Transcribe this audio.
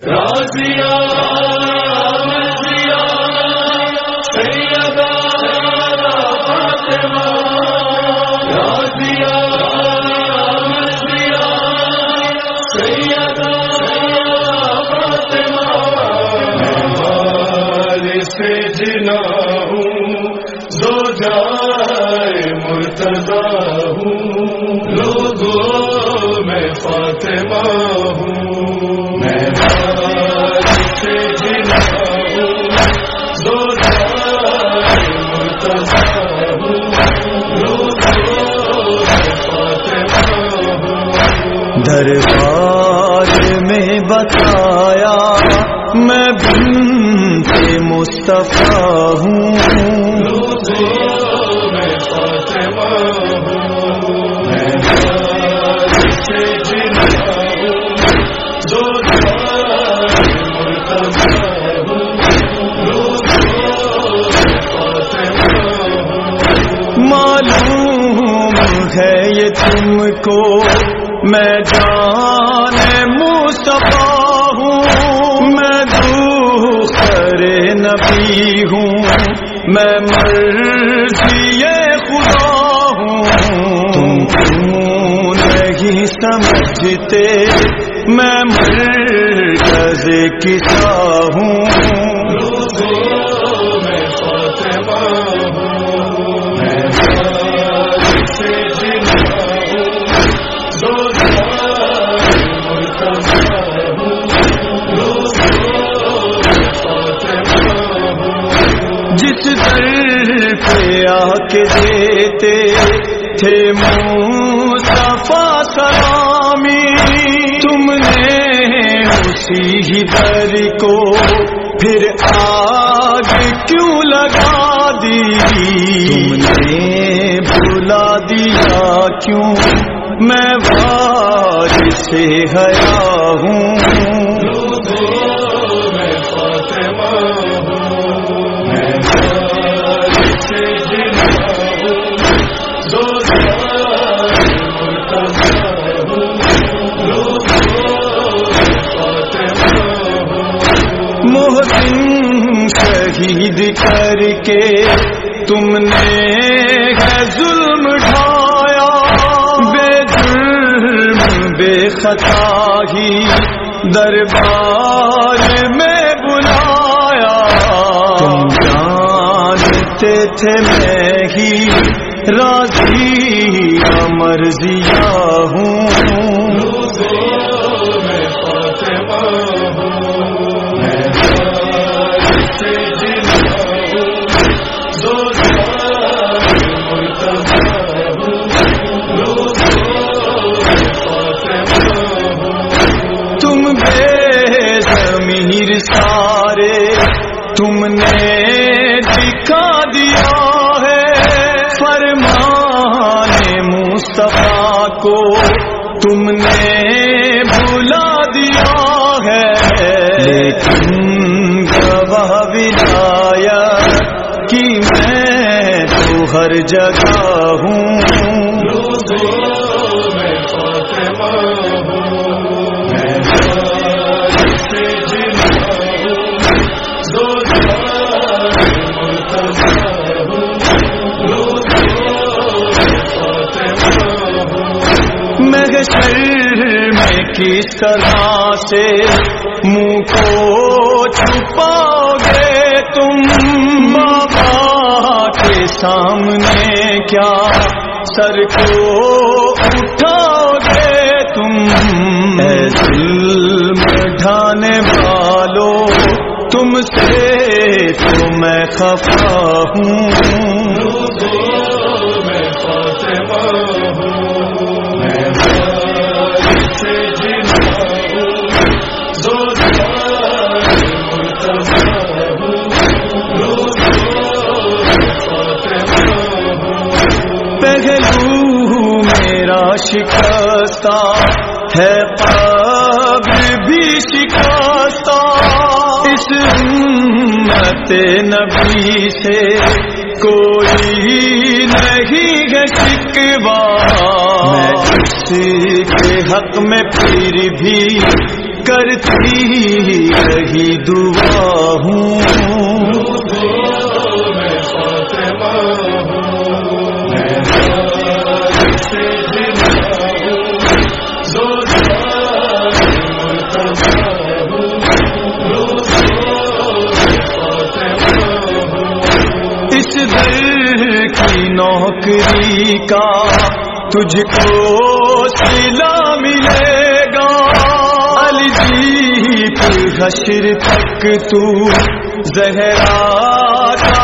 راضیہ دربار میں بتایا میں بنت مصطفیٰ ہوں۔ ہوں معلوم ہے یہ تم کو میں جان مصطفیٰ ہوں، میں دوسر نبی ہوں، میں مرضی خدا ہوں۔ تم کیوں نہیں سمجھتے؟ میں مرکز کسا ہوں۔ کے دیتے تھے مصطفیٰ سلامی۔ تم نے اسی ہی در کو پھر آگ کیوں لگا دی؟ تم نے بلا دیا کیوں؟ میں وارث سے حیا ہوں۔ شہید کر کے تم نے ظلم ڈھایا۔ بے جرم بے خطا ہی دربار میں بلایا۔ تم جانتے تھے میں ہی راضی مرضیا ہے۔ لیکن گواہ ودایا کہ میں تو ہر جگہ ہوں۔ میں میں میں کس طرح سے منہ کو چھپاؤ گے تم؟ بابا کے سامنے کیا سر کو اٹھاؤ گے تم ظلم ڈھانے والو، تم سے تو میں خفا ہوں۔ شکستہ ہے قبر بھی شکستہ۔ اس امت نبی سے کوئی نہیں ہے شکوا میں اس کے حق میں پھر بھی کرتی رہی دعا ہوں۔ ڈگری کا تجھ کو سلا ملے گا۔ علی جی پھر حشر تک تو زہرا